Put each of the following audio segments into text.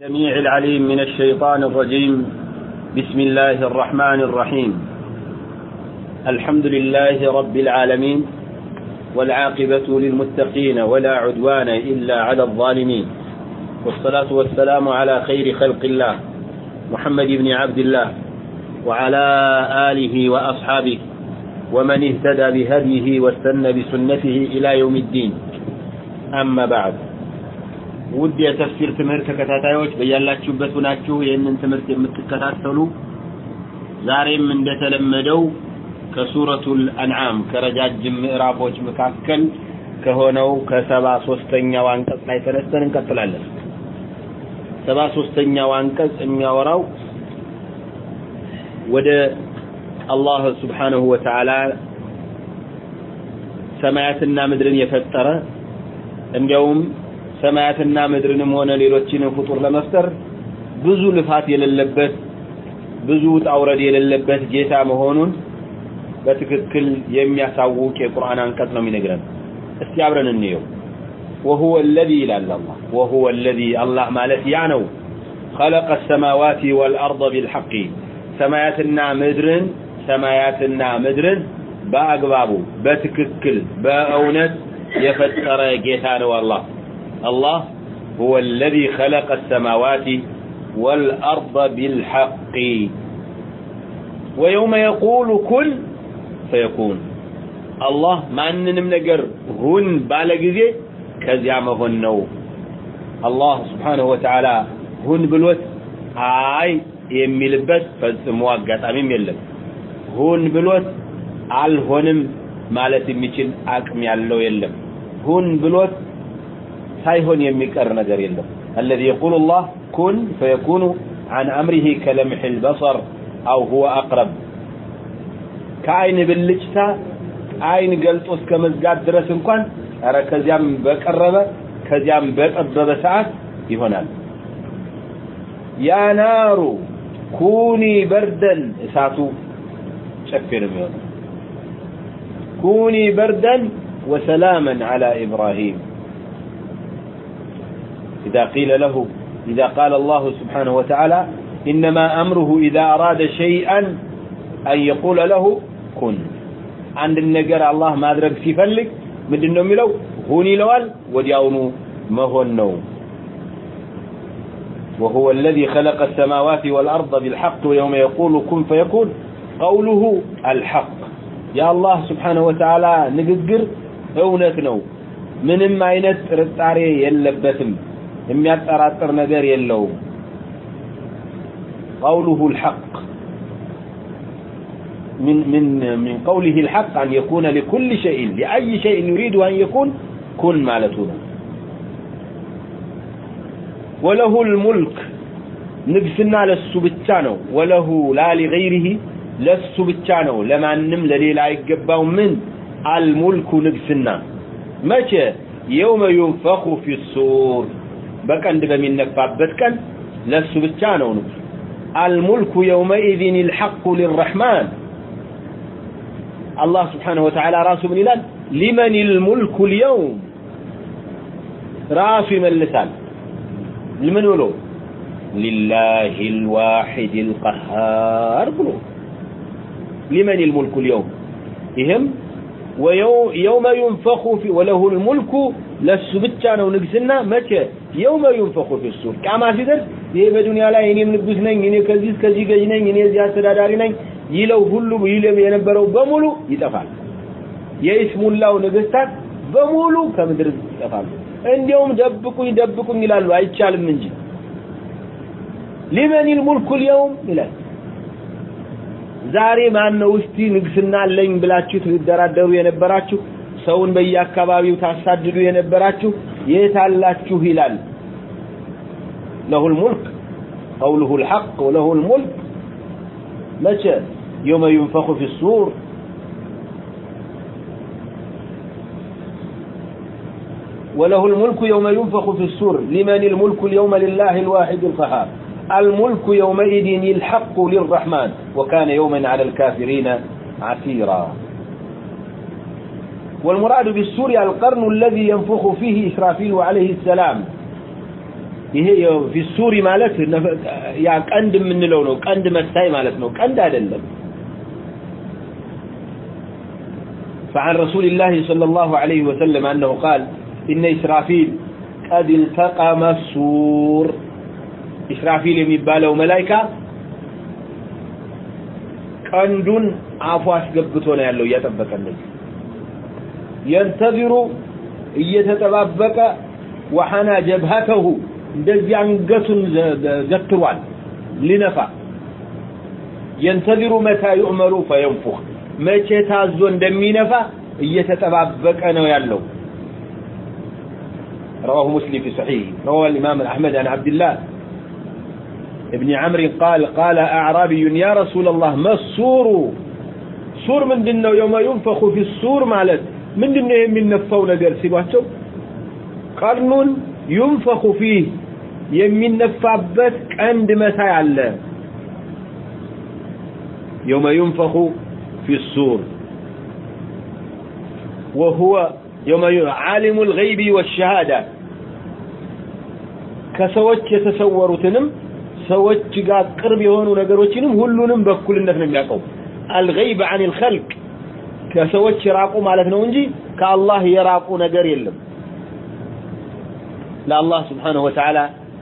السميع العليم من الشيطان الرجيم. بسم الله الرحمن الرحيم. الحمد لله رب العالمين والعاقبة للمتقين ولا عدوان إلا على الظالمين. والصلاة والسلام على خير خلق الله محمد بن عبد الله وعلى آله وأصحابه ومن اهتدى بهديه واستنى بسنته إلى يوم الدين. أما بعد. ውድ የተፍሲር ትምህርት ተከታታዮች በያላችሁበት ሆናችሁ ይህንን ትምህርት የምትከታተሉ ዛሬም እንደተለመደው ከሱረቱል አንዓም ከረጃጅም ምዕራፎች መካከል ከሆነው ከሰባ ሶስተኛው አንቀጽ ላይ ተነስተን እንቀጥላለን። ሰባ ሶስተኛው አንቀጽ የሚያወራው ወደ አላህ ስብሓነሁ ወተዓላ ሰማያትና ምድርን የፈጠረ እንዲያውም ሰማያትና ምድርንም ሆነ ሌሎችንም ፍጡር ለመፍጠር ብዙ ልፋት የሌለበት ብዙ ውጣ ውረድ የሌለበት ጌታ መሆኑን በትክክል የሚያሳውቅ የቁርአን አንቀጽ ነው የሚነግረን። እስቲ አብረን እንየው። وهو الذي ይላል አላህ وهو الذي አላህ ማለት ያ ነው خلق السماوات والأرض بالحق ሰማያትና ምድርን ሰማያትና ምድርን በአግባቡ በትክክል በእውነት የፈጠረ ጌታ ነው አላህ الله هو الذي خلق السماوات والأرض بالحق ويوم يقول كن فيكون الله ما أننم نقر هن بالغزي كذا ما هنو الله سبحانه وتعالى هن بلوت አይ የሚልበት ፈጽሞ አጋጣሚም የለም ሁን ብሎት አልሆንም ማለት የሚችል አቅም ያለው የለም ሁን ብሎት ሳይሆን የሚቀር ነገር የለም الذي يقول الله كن فيكون عن أمره كلمح البصر أو هو أقرب ከአይን ብልጭታ አይን ገልጦ እስከ መዝጋት ድረስ እንኳን ኧረ ከዚያም በቀረበ ከዚያም በጠበበ ሰዓት ይሆናል ያ ናሩ ኩኒ በርደን እሳቱ ጨፌ ነው የሚሆነው ኩኒ በርደን ወሰላመን አላ ኢብራሂም إذا قيل له إذا قال الله سبحانه وتعالى إنما أمره إذا أراد شيئا أن يقول له كن عند النجر الله ما أدرك في فلك من النوم لو هوني لوال ودياونو ما هو النوم وهو الذي خلق السماوات والأرض بالحق ويوم يقول كن فيكون قوله الحق يا الله سبحانه وتعالى نقدر እውነት ነው ምንም አይነት ጥርጣሬ የለበትም የሚያጠራጥር ነገር የለውም قوله الحق من من من قوله الحق أن يكون لكل شيء لأي شيء يريد أن يكون كن مالته وله الملك نقسنا لسو بتانو وله لا لغيره لسو بتانو لما نم لليلا يقباو من الملك نقسنا متى يوم ينفخ في الصور በቀንድ በሚነፋበት ቀን ለሱ ብቻ ነው ነው الملك يومئذ الحق للرحمن الله سبحانه وتعالى راسه من ይላል لمن الملك اليوم ራሱ ይመልሳል لمن ብሎ لله الواحد القهار ብሎ لمن الملك اليوم ይህም ويوم ينفخ في وله الملك ለሱ ብቻ ነው ንግስና መቼ የውመ ዩንፈኹ ፊሱር። ቂያማ ሲደርስ ይሄ በዱንያ ላይ እኔም ንጉስ ነኝ እኔ ከዚህ እስከዚህ ገዥ ነኝ እኔ እዚህ አስተዳዳሪ ነኝ ይለው ሁሉ ይለው የነበረው በሙሉ ይጠፋል። የኢስሙላው ነገስታት በሙሉ ከምድር ይጠፋሉ። እንዲያውም ደብቁኝ ደብቁኝ ይላሉ። አይቻልም እንጂ ሊመን ልሙልኩ ልየውም ይላል። ዛሬ ማን ነው እስቲ ንግስና አለኝ ብላችሁ ትደራደሩ የነበራችሁ ሰውን በየአካባቢው ታሳድዱ የነበራችሁ የት አላችሁ ይላል له الملك قوله الحق وله الملك متى يوم ينفخ في الصور وله الملك يوم ينفخ في الصور لمن الملك اليوم لله الواحد القهار الملك يومئذ الحق للرحمن وكان يوما على الكافرين عسيرا والمراد بالسور القرن الذي ينفخ فيه إسرافيل عليه السلام ይሄ ፊሱሪ ማለት ያ ቀንድ የምንለው ነው ቀንድ መሳይ ማለት ነው ቀንድ አይደለም فعن رسول الله صلى الله عليه وسلم أنه قال إن إسرافيل قد التقم السور إسرافيل የሚባለው መላይካ ቀንዱን አፉ አስገብቶ ነው ያለው እያጠበቀልኝ ينتظر እየተጠባበቀ ወሐና ጀብሃተሁ እንደዚህ አንገቱን ገትሯል ሊነፋ ينتظر متى يؤمر فينفخ መቼ ታዞ እንደሚነፋ እየተጠባበቀ ነው ያለው رواه مسلم في صحيح رواه الإمام أحمد عن عبد الله ابن عمرو قال قال أعرابي يا رسول الله ما السور سور من دنو يوم ينفخ في السور مالت من يمنفون ذلك سيباته قرن ينفخ فيه يمين يمنفابت عند مسايا الله يوم ينفخ في السور وهو يوم يعلم الغيب والشهادة كسوات يتصور تنم سوات قرب يهونوا نقروا تنم هلو نم بكل النفن الغيب عن الخلق ከሰዎች የራቁ ማለት ነው እንጂ ከአላህ የራቁ ነገር የለም ለአላህ ስብሓንሁ ወተዓላ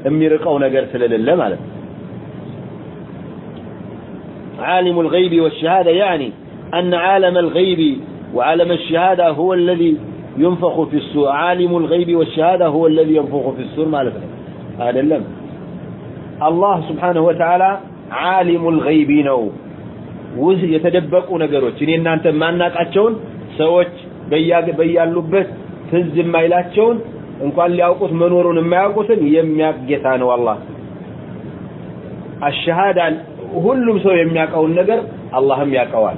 የሚርቀው ነገር ስለሌለ ማለት ነው عالم الغيب والشهادة يعني أن عالم الغيب وعالم الشهادة هو الذي ينفخ في السور عالم الغيب والشهادة هو الذي ينفخ في السور ما لفهم هذا اللم الله سبحانه وتعالى عالم الغيب ነው ውዝ የተደበቁ ነገሮች እኔ እናንተ ማናቃቸውን ሰዎች በያሉበት ትዝ የማይላቸውን እንኳን ሊያውቁት መኖሩን የማያውቁትን የሚያውቅ ጌታ ነው አላህ አሸሃዳ ሁሉም ሰው የሚያውቀውን ነገር አላህም ያውቀዋል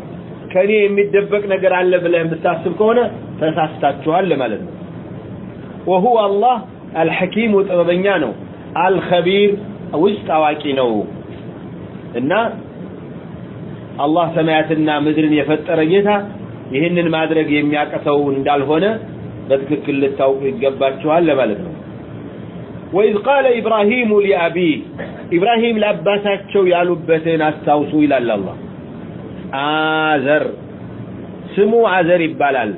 ከኔ የሚደበቅ ነገር አለ ብለህ የምታስብ ከሆነ ተሳስታችኋል ማለት ነው وهو الله الحكيم ጥበበኛ ነው አልኸቢር ውስጥ አዋቂ ነው እና አላህ ሰማያትና ምድርን የፈጠረ ጌታ ይህንን ማድረግ የሚያቀተው እንዳልሆነ በትክክል ልታውቁ ይገባችኋል ለማለት ነው። ወይዝ ቃለ ኢብራሂሙ ሊአቢ ኢብራሂም ለአባታቸው ያሉበትን አስታውሱ ይላል አላህ። አዘር ስሙ አዘር ይባላል።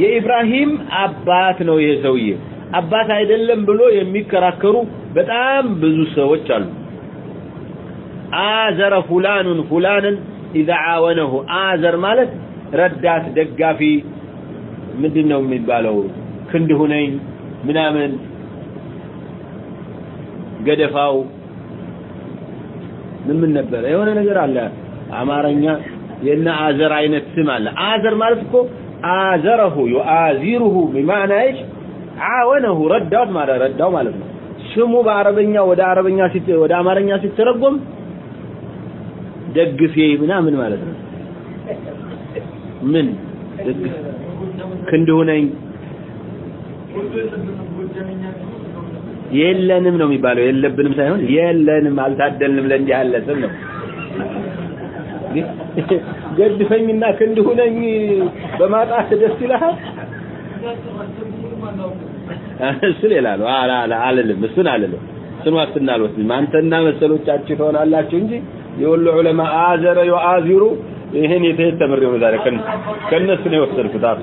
የኢብራሂም አባት ነው ይሄ ሰውዬ። አባት አይደለም ብሎ የሚከራከሩ በጣም ብዙ ሰዎች አሉ። አዘረ ፉላኑን ፉላንን ኢዛ ዓወነሁ አዘር ማለት ረዳት ደጋፊ ምንድን ነው የሚባለው ክንድ ሁነኝ ምናምን ገደፋው ምን ምን ነበረ የሆነ ነገር አለ አማርኛ የነ አዘር አይነት ስም አለ አዘር ማለት እኮ አዘረሁ ዩአዚሩሁ بمعنى ايش عاونه ረዳት ማለት ረዳው ማለት ነው ስሙ በአረበኛ ወደ አረበኛ ሲት ወደ አማርኛ ሲተረጎም ደግፌ ምናምን ማለት ነው። ምን? ደግፍ ክንድ ሁነኝ። የለንም ነው የሚባለው። የለብንም ሳይሆን የለንም አልታደልንም ለእንዲህ ያለ ስም ነው። ገድፈኝና ክንድ ሁነኝ በማጣት ደስ ይልሃል? እሱ ሌላ ነው። አልልም። እሱን አልልም። እሱን ዋስትና አልወስድም። አንተና መሰሎቻችሁ ትሆናላችሁ እንጂ የወሎ ዑለማ አዘረ ዩአዚሩ ይሄን የተየት ተምሬው ነው ዛሬ ከነሱ ነው የወሰድኩት አሱ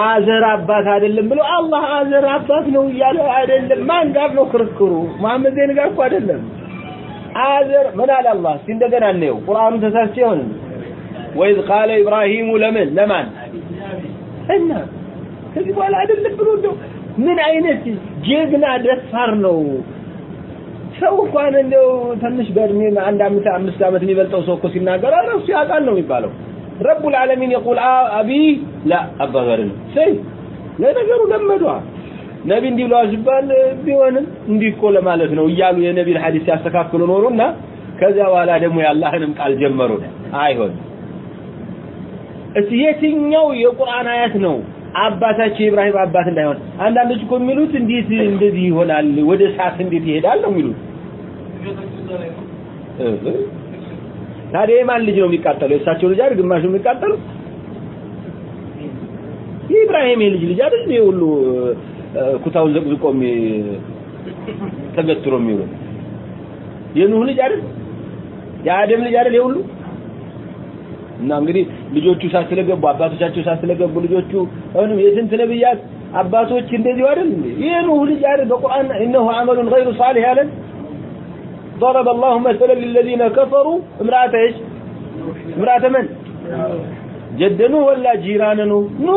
አዘር አባት አይደለም ብሎ አላህ አዘር አባት ነው እያለ አይደለም። ማን ጋር ነው ክርክሩ? መሐመድ ዘይን ጋር እኮ አይደለም። አዘር ምን አለ አላህ? እስቲ እንደገና እንየው። ቁርአኑ ተሳስቼ ይሆን ወይዝ ቃለ ኢብራሂሙ ለምን? ለማን? እና ከዚህ በኋላ አይደለም ብሎ እንደው ምን አይነት ጀግና ደፋር ነው ሰው እንኳን እንደው ትንሽ በእድሜ አንድ አምስት አምስት ዓመት የሚበልጠው ሰው እኮ ሲናገር አረ እሱ ያውቃል ነው የሚባለው። ረቡ ልዓለሚን የቁል አቢ ላ አባበርን ሰይ ለነገሩ ለመዷ። ነቢ እንዲህ ብለዋል ሲባል ቢሆንም እንዲህ እኮ ለማለት ነው እያሉ የነቢን ሐዲስ ሲያስተካክሉ ኖሩና ከዚያ በኋላ ደግሞ የአላህንም ቃል ጀመሩ አይሆን። እስቲ የትኛው የቁርአን አያት ነው አባታቸው ኢብራሂም አባት እንዳይሆን። አንዳንዶች እኮ የሚሉት እንዴት እንደዚህ ይሆናል? ወደ እሳት እንዴት ይሄዳል ነው የሚሉት። ታዲያ የማን ልጅ ነው የሚቃጠለው? የእሳቸው ልጅ አይደል? ግማሹ የሚቃጠለው? የኢብራሂም የልጅ ልጅ አይደል? ይሄ ሁሉ ኩታውን ዘቅዝቆ ተገትሮ የሚውለው የኑህ ልጅ አይደል? የአደም ልጅ አይደል? ይሄ ሁሉ? እና እንግዲህ ልጆቹ እሳት ስለገቡ አባቶቻቸው እሳት ስለገቡ ልጆቹ አሁንም የስንት ነብያት አባቶች እንደዚህ አይደል እንዴ የኑህ ልጅ አይደል በቁርአን انه عمل غير صالح ያለን ضرب الله مثلا للذين كفروا امرأة ايش امرأة من ጀደኑ ወላ ጂራን ነው ኖ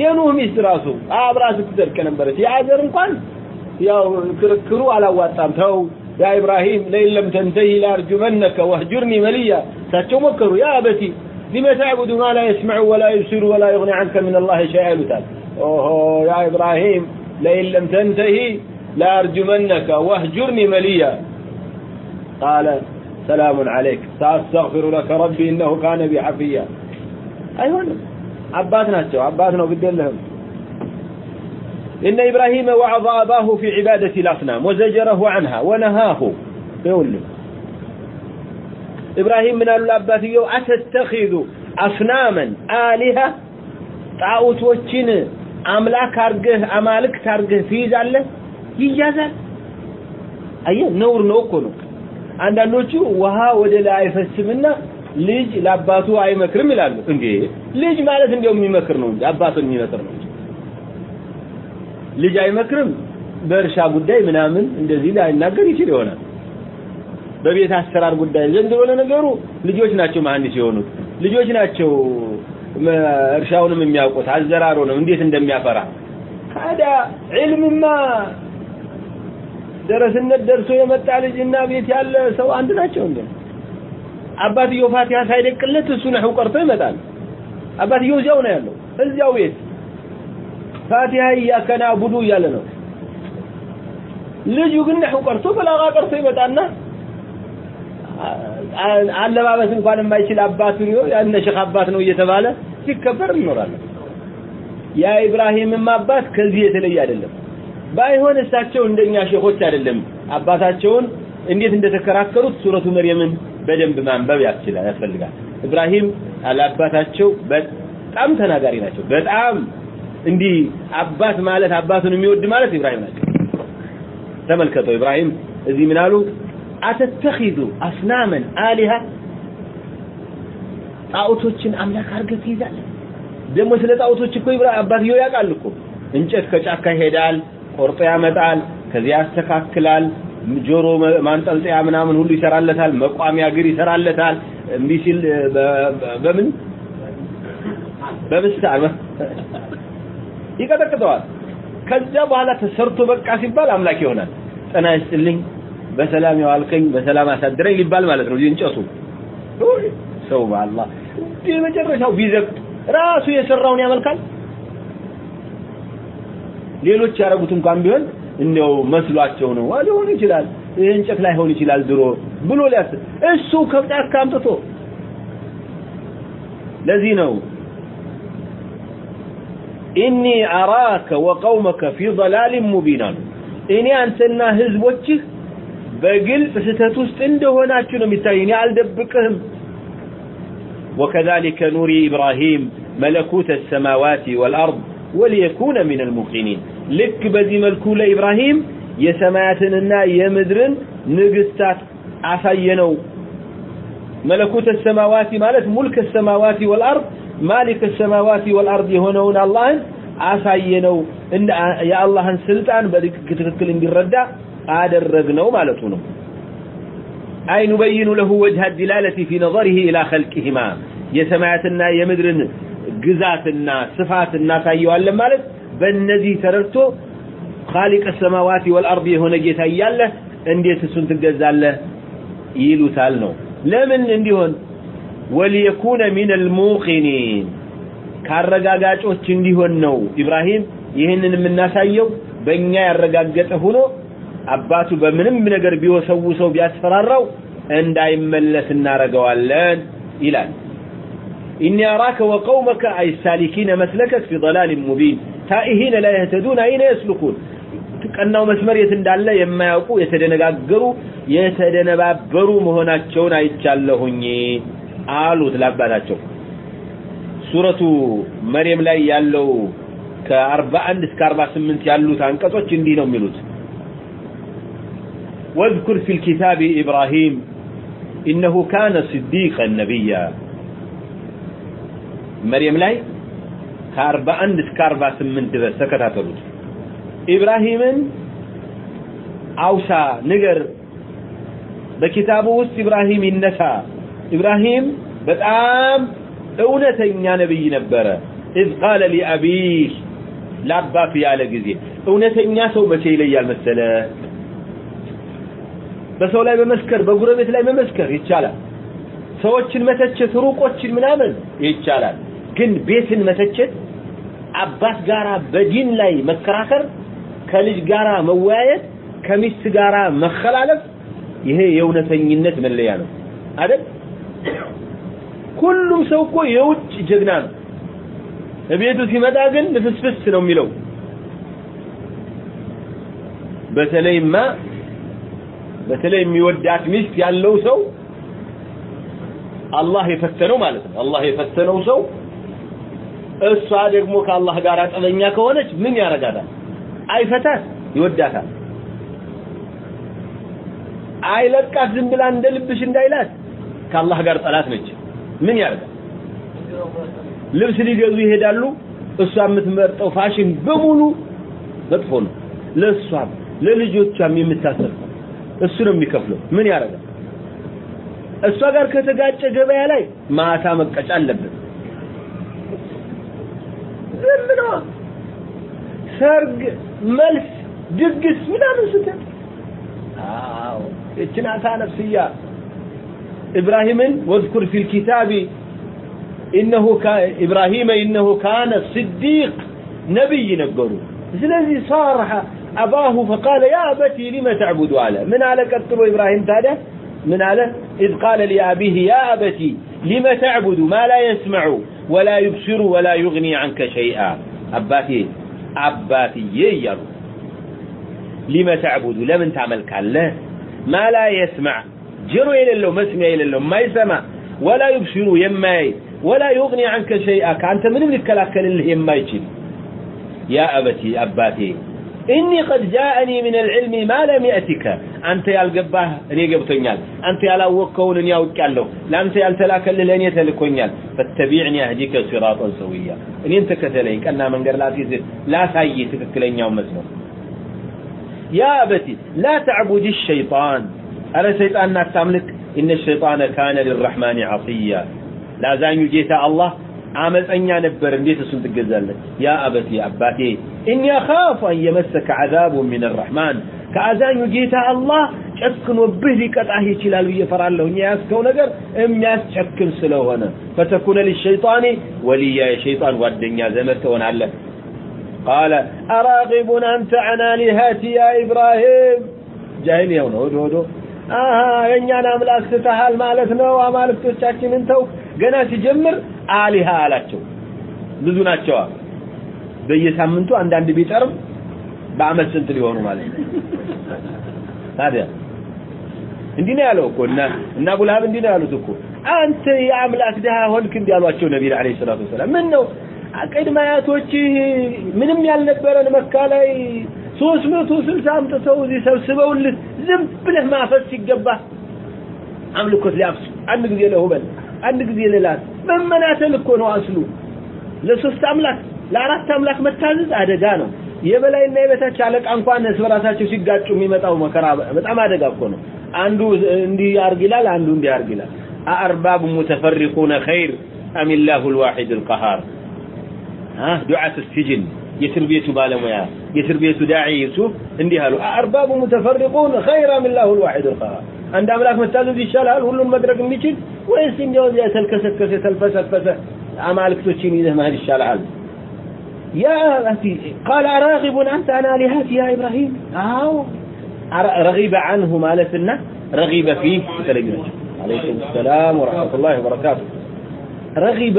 የኑህ ሚስት ራሱ አብራ ስትደርቅ ነበረች የአገር እንኳን ያው ክርክሩ አላዋጣም ተው ያ ኢብራሂም ለይን ለም ተንተሂ ላርጁመነከ ወህጁርኒ መልያ እሳቸው ሞከሩ ያ አበቲ لما تعبد ما لا يسمع ولا يبصر ولا يغني عنك من الله شيئا؟ وتعالى أوه يا إبراهيم لئن لم تنتهي لأرجمنك واهجرني مليا. قال سلام عليك سأستغفر لك ربي إنه كان بي حفيا. أيوة عباتنا السوا عباتنا وبدين لهم. إن إبراهيم وعظ أباه في عبادة الأصنام وزجره عنها ونهاه. يقول له ኢብራሂም ምን አሉ አባትየው? አተተኺዙ አስናመን አሊሃ ጣዖቶችን አምላክ አርገህ አማልክት አርገህ ትይዛለህ? ይያዛል። አየ ነውር ነው እኮ ነው። አንዳንዶቹ ውሃ ወደ ላይ አይፈስምና ልጅ ለአባቱ አይመክርም ይላሉ። እንዴ! ልጅ ማለት እንደው የሚመክር ነው እንጂ አባቱን የሚመክር ነው ልጅ አይመክርም በእርሻ ጉዳይ ምናምን እንደዚህ ላይናገር ይችል ይሆናል። በቤት አሰራር ጉዳይ ዘንድሮ ለነገሩ ልጆች ናቸው መሐንዲስ የሆኑት። ልጆች ናቸው እርሻውንም የሚያውቁት አዘራሩንም እንዴት እንደሚያፈራ። ታዲያ ዒልምማ ደረስነት ደርሶ የመጣ ልጅና ቤት ያለ ሰው አንድ ናቸው እንዴ? አባትየው ፋቲሃ ሳይደቅለት እሱ ነህው ቀርቶ ይመጣል። አባትየው እዚያው ነው ያለው እዚያው ቤት ፋቲሃ እያከና እያለ ነው። ልጁ ግን ነህው ቀርቶ በላጋ ቀርቶ ይመጣና አለባበስ እንኳን የማይችል አባቱ ያነ ሸኽ አባት ነው እየተባለ ሲከበር እንኖራለን። ያ ኢብራሂምም አባት ከዚህ የተለየ አይደለም። ባይሆን እሳቸው እንደኛ ሼኾች አይደለም። አባታቸውን እንዴት እንደተከራከሩት ሱረቱ መርየምን በደንብ ማንበብ ያስችላል ያስፈልጋል። ኢብራሂም አላባታቸው በጣም ተናጋሪ ናቸው። በጣም እንዲህ አባት ማለት አባቱን የሚወድ ማለት ኢብራሂም ናቸው። ተመልከተው ኢብራሂም እዚህ ምን አሉ አተተኺዙ አስናመን አሊሃ ጣዖቶችን አምላክ አድርገህ ትይዛለህ። ደግሞ ስለ ጣዖቶች እኮ አባትየው ያውቃል እኮ። እንጨት ከጫካ ይሄዳል ቆርጦ ያመጣል ከዚያ ያስተካክላል ጆሮ ማንጠልጠያ ምናምን ሁሉ ይሰራለታል መቋሚያ እግር ይሰራለታል። እምቢ ሲል በምን? በምሳር ይቀጠቅጠዋል። ከዚያ በኋላ ተሰርቶ በቃ ሲባል አምላክ ይሆናል። ጤና ይስጥልኝ በሰላም ያዋልከኝ በሰላም አሳደረኝ ሊባል ማለት ነው። እንጨቱ ሰው በአላህ እንዲህ መጨረሻው ራሱ የሰራውን ያመልካል። ሌሎች ያረጉት እንኳን ቢሆን እንደው መስሏቸው ነው። ሊሆን ይችላል። ይሄ እንጨት ላይ ሆን ይችላል ድሮ ብሎ ሊያስ እሱ ከጫካ አምጥቶ ለዚህ ነው ኢኒ አራከ ወቀውመከ ፊ ضላል ሙቢን እኔ አንተና ህዝቦችህ በግልጽ ስህተት ውስጥ እንደሆናችሁ ነው የሚታይ እኔ አልደብቅህም وكذلك نري إبراهيم ملكوت السماوات والأرض وليكون من الموقنين ልክ በዚህ መልኩ ለኢብራሂም የሰማያትንና የምድርን ንግስታት አሳየነው መለኩት ሰማዋቲ ማለት ሙልክ ሰማዋቲ ወልአርድ ማሊክ ሰማዋቲ ወልአርድ የሆነውን አላህን አሳየነው የአላህን ስልጣን በትክክል እንዲረዳ አደረግነው ማለቱ ነው። አይ ኑበይኑ ለሁ ወጅሀ ዲላለቲ ፊ ነظሪህ ኢላ ኸልቅህማ። የሰማያትና የምድርን ግዛትና ስፋት እናሳየዋለን ማለት በእነዚህ ተረድቶ ኻሊቅ ሰማዋቲ ወልአርድ የሆነ ጌታ እያለ እንዴት እሱን ትገዛለህ? ይሉታል ነው። ለምን እንዲሆን? ወሊየኩነ ሚን አልሙቂኒን ካረጋጋጮች እንዲሆን ነው። ኢብራሂም ይህንን የምናሳየው በእኛ ያረጋገጠ ሆኖ አባቱ በምንም ነገር ቢወሰውሰው ቢያስፈራራው እንዳይመለስ እናረገዋለን ይላል ኢኒ አራከ ወቀውመከ አይ ሳሊኪነ መስለከክ ፊ ضلال ሙቢን ታኢሂነ ላ የህተዱን አይነ የስልኩን ቀናው መስመር የት እንዳለ የማያውቁ የተደነጋገሩ የተደነባበሩ መሆናቸውን አይቻለሁኝ አሉት ለአባታቸው ሱረቱ መርየም ላይ ያለው ከ41 እስከ 48 ያሉት አንቀጾች እንዲህ ነው የሚሉት واذكر في الكتاب إبراهيم إنه كان صديقا نبيا مريم لاي ከ41 እስከ 48 ድረስ ተከታተሉት ኢብራሂምን አውሳ ንገር በኪታቡ ውስጥ ኢብራሂም ይነሳ ኢብራሂም በጣም እውነተኛ ነብይ ነበረ إذ قال لأبيه ለአባቱ ያለ ጊዜ እውነተኛ ሰው መቼ ይለያል መሰለ በሰው ላይ መመስከር በጉረቤት ላይ መመስከር ይቻላል። ሰዎችን መተቸት ሩቆችን ምናምን ይቻላል። ግን ቤትን መተቸት አባት ጋራ በዲን ላይ መከራከር ከልጅ ጋራ መወያየት ከሚስት ጋራ መከላለፍ ይሄ የእውነተኝነት መለያ ነው አይደል? ሁሉም ሰው እኮ የውጭ ጀግና ነው። እቤቱ ሲመጣ ግን ልፍስፍስ ነው የሚለው። በተለይማ በተለይ የሚወዳት ሚስት ያለው ሰው አላህ የፈተነው ማለት ነው። አላህ የፈተነው ሰው እሷ ደግሞ ከአላህ ጋር ጠበኛ ከሆነች ምን ያረጋታል? አይፈታት ይወዳታል። አይለቃት ዝም ብላ እንደ ልብሽ እንዳይላት ከአላህ ጋር ጠላት ነች። ምን ያደርጋል? ልብስ ሊገዙ ይሄዳሉ። እሷ የምትመርጠው ፋሽን በሙሉ መጥፎ ነው። ለእሷም ለልጆቿም የምታሰር እሱ ነው የሚከፍለው ምን ያደርጋል እሷ ጋር ከተጋጨ ገበያ ላይ ማታ መቀጫ አለበት ዝም ነው ሰርግ መልስ ድግስ ምናምን ስትል አዎ እችናታ ነፍስያ ኢብራሂምን ወዝኩር ፊል ኪታቢ إنه كان إبراهيم إنه كان صديق نبي نبرو ስለዚህ صارح أباه فقال يا أبتي لم تعبد على من على قتلوا إبراهيم تاده؟ من على؟ إذ قال لأبيه يا أبتي لم تعبد؟ ما لا يسمع ولا يبصر ولا يغني عنك شيئا. أباتي أباتي ييرو لم تعبد؟ لمن تعمل كالله ما لا يسمع. جرو إلى الله مسمع إلى الله ما يسمع ولا يبصر يماي ولا يغني عنك شيئا. كأنت من الكلاكل اللي يما يجي يا أبتي أباتي إني قد جاءني من العلم ما لم يأتك. أنت يالقباه أني قبتنيال. أنت يالاوكون أني أوكاله لأنت لن يتلكون يال فاتبعني أهديك صراطا سويا. أني أنت كتلين أنا من قر لا تيزر لا سايي تككلين يوم مزنو يا أبتي لا تعبد الشيطان. أرى شيطان ناس تملك إن الشيطان كان للرحمن عصيا. لا زان يجيت الله. አመፀኛ ነበር። እንዴት እሱን ትገዛለህ? ያ አበቲ አባቴ እኒ አኻፉ አን የመሰከ ዐዛቡ ሚን አርረሕማን ከአዛኙ ጌታ አላህ ጨክኖብህ ሊቀጣህ ይችላል ብዬ ፈራለሁ እኛ ያስከው ነገር የሚያስጨክን ስለሆነ። ፈተኩነ ሊሸይጣኒ ወልያ የሸይጣን ጓደኛ ዘመድ ትሆናለህ። ቃለ አራቂቡን አንተ ዐን አሊሃቲ ያ ኢብራሂም። ጃሂል ነው። ሆዶ ሆዶ የእኛን አምላክ ስተሃል ማለት ነው። አማልክቶቻችንን ተው ገና ሲጀምር አሊሃ አላቸው። ብዙ ናቸዋ። በየሳምንቱ አንዳንድ ቢጠርም በአመት ስንት ሊሆኑ ማለት ነው? ታዲያ እንዲህ ነው ያለው እኮ እና እና አቡልሃብ እንዲህ ነው ያሉት እኮ። አንተ የአምላክ ድሃ ሆንክ እንዲህ አሏቸው አለይሂ ሰላቱ ወሰላም። ምን ነው ቅድመ አያቶች ምንም ያልነበረን መካ ላይ ሶስት መቶ ስልሳ አምጥተው እዚህ ሰብስበውልህ ዝም ብለህ ማፈስ ሲገባ አምልኮት ሊያፍሱ። አንድ ጊዜ ለሁበል አንድ ጊዜ ለላት መመናተል እኮ ነው አስሉ። ለሶስት አምላክ ለአራት አምላክ መታዘዝ አደጋ ነው። የበላይና የበታች አለቃ እንኳን እርስ በራሳቸው ሲጋጩ የሚመጣው መከራ በጣም አደጋ እኮ ነው። አንዱ እንዲህ ያርግ ይላል አንዱ እንዲህ ያርግ ይላል። አርባብ ሙተፈሪቁነ ኸይር አም ላሁ ልዋሒድ ልቀሃር? ዱዓት ስጅን የእስር ቤቱ ባለሙያ የእስር ቤቱ ዳዒ ዩሱፍ እንዲህ አሉ። አርባቡ ሙተፈሪቁን ኸይራ ምን ላሁ ልዋሒድ ልቀሃር አንድ አምላክ መታዘዝ ይሻላል ሁሉን መድረግ የሚችል ወይስ እንዲያው የተልከሰከሰ የተልፈሰፈሰ አማልክቶችን ይዘህ መሄድ ይሻላል يا أبتي قال أراغب أنت عن آلهتي يا إبراهيم أو رغب عنه مالتنا رغب فيه عليكم السلام ورحمة الله وبركاته رغب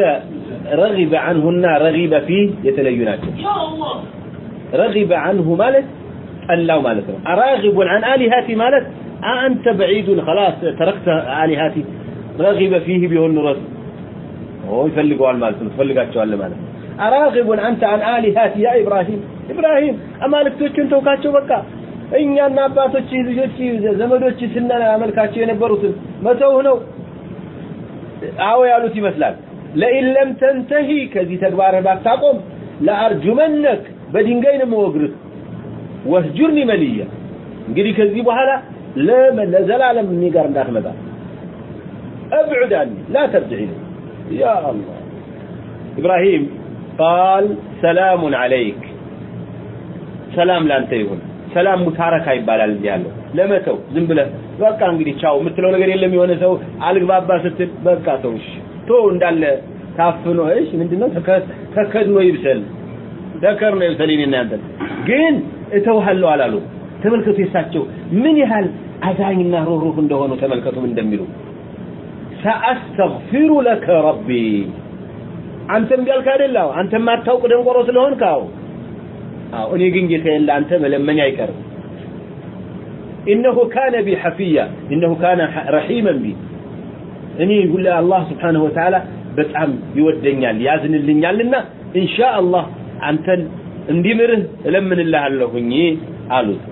رغب عنهن رغب فيه يتلينات رغب عنه مالت الله مالته أراغب عن آلهتي مالت أنت بعيد خلاص تركت آلهتي رغب فيه بهن رد ኦ ይፈልገዋል ማለት ነው ትፈልጋቸዋለህ ማለት ነው አራግቡን አንተ አን አሊሃት ያ ኢብራሂም ኢብራሂም አማልክቶችን ተውካቸው በቃ እኛና አባቶች ልጆች ዘመዶች ስናመልካቸው የነበሩትን መተው ነው አዎ ያሉት ይመስላል ለኢን ለም ተንተሂ ከዚህ ተግባር ባታቆም ለአርጁመነክ በድንጋይ ነው መወግርህ ወህጁርኒ መልያ እንግዲህ ከዚህ በኋላ ለዘላለም እኔ ጋር እንዳትመጣ ابعد عني لا ترجع لي يا الله ابراهيم قال سلام عليك ሰላም ላንተ ይሁን ሰላም ሙታረካ ይባላል እንዲህ ያለው ለመተው ዝም ብለህ በቃ እንግዲህ ቻው የምትለው ነገር የለም የሆነ ሰው አልግባባ ስትል በቃ ተው እሺ ቶ እንዳለ ታፍኖ እሺ ምንድነው ተከድኖ ይብሰል ተከር ነው ይብሰል እኔና አንተ ግን እተውሃለሁ አላሉ ተመልከቱ የሳቸው ምን ያህል አዛኝና ሩህሩህ እንደሆኑ ተመልከቱ እንደሚሉ። سأستغفر لك ربي። አንተም ቢያልክ አይደላው አንተም አታውቅ ደንቆሮ ስለሆንክ አዎ። አዎ። እኔ ግን ጌታዬን አንተ መለመን አይቀርም። إنه كان بي حفيا إنه كان رحيما بي። እኔ ሁላ አላህ سبحانه وتعالى በጣም ይወደኛል ያዝንልኛልና إن شاء الله አንተን እንዲምርህ እለምንልሃለሁኝ አሉት።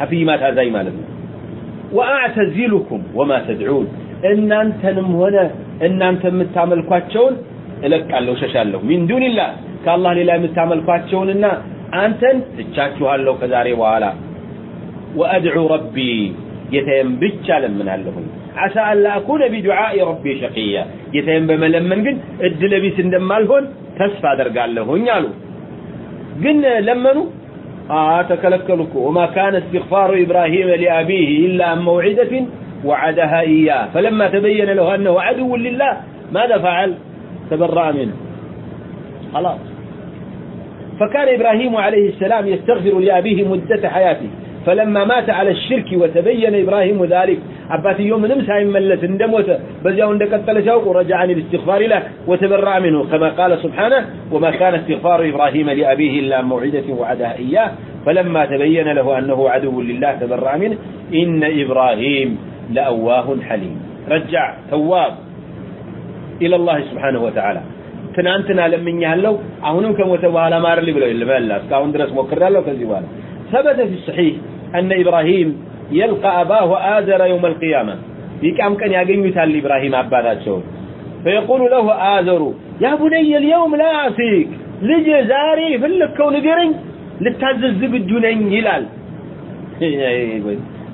ሐፊይ ማለት አዛኝ ማለት ነው። ወአዕተዚሉኩም ወማ ተድዑን እናንተንም ሆነ እናንተ የምታመልኳቸውን እለቃለሁ ሸሻለሁ ሚን ዱንላህ ከአላህ ሌላ የምታመልኳቸውንና አንተን ትቻችኋለሁ ከዛሬ በኋላ። ወአድዑ ረቢ ጌታዬን ብቻ ለምናለሁኝ አሳ አላ አኩነ ቢዱዓኢ ረቢ ሸቂያ ጌታዬን በመለመን ግን እድለ ቢስ እንደማልሆን ተስፋ አደርጋለሁኝ አሉ። ግን ለመኑ آه وما كان استغفار إبراهيم لأبيه إلا عن موعدة وعدها إياه. فلما تبين له أنه عدو لله ماذا فعل؟ تبرأ منه. خلاص. فكان إبراهيم عليه السلام يستغفر لأبيه مدة حياته. فلما مات على الشرك وتبين إبراهيم ذلك عباتي يوم نمسى ملت اندموت بزياو اندك التلشوق ورجع عن الاستغفار له وتبرأ منه كما قال سبحانه وما كان استغفار إبراهيم لأبيه إلا موعدة وعدها إياه فلما تبين له أنه عدو لله تبرأ منه إن إبراهيم لأواه حليم رجع تواب إلى الله سبحانه وتعالى ትናንትና ለምኛለሁ አሁንም ከሞተ በኋላ ማርልኝ ብለው ይልመላ እስካሁን ድረስ ሞክራለሁ ከዚህ በኋላ ثبت في الصحيح أن إبراهيم يلقى أباه آذر يوم القيامة يقام كان يقيمتال إبراهيم عباداتشو فيقول له آذر يا بني اليوم لا أعصيك لجي زاري في الكون قرن لتعزز زقجنين هلال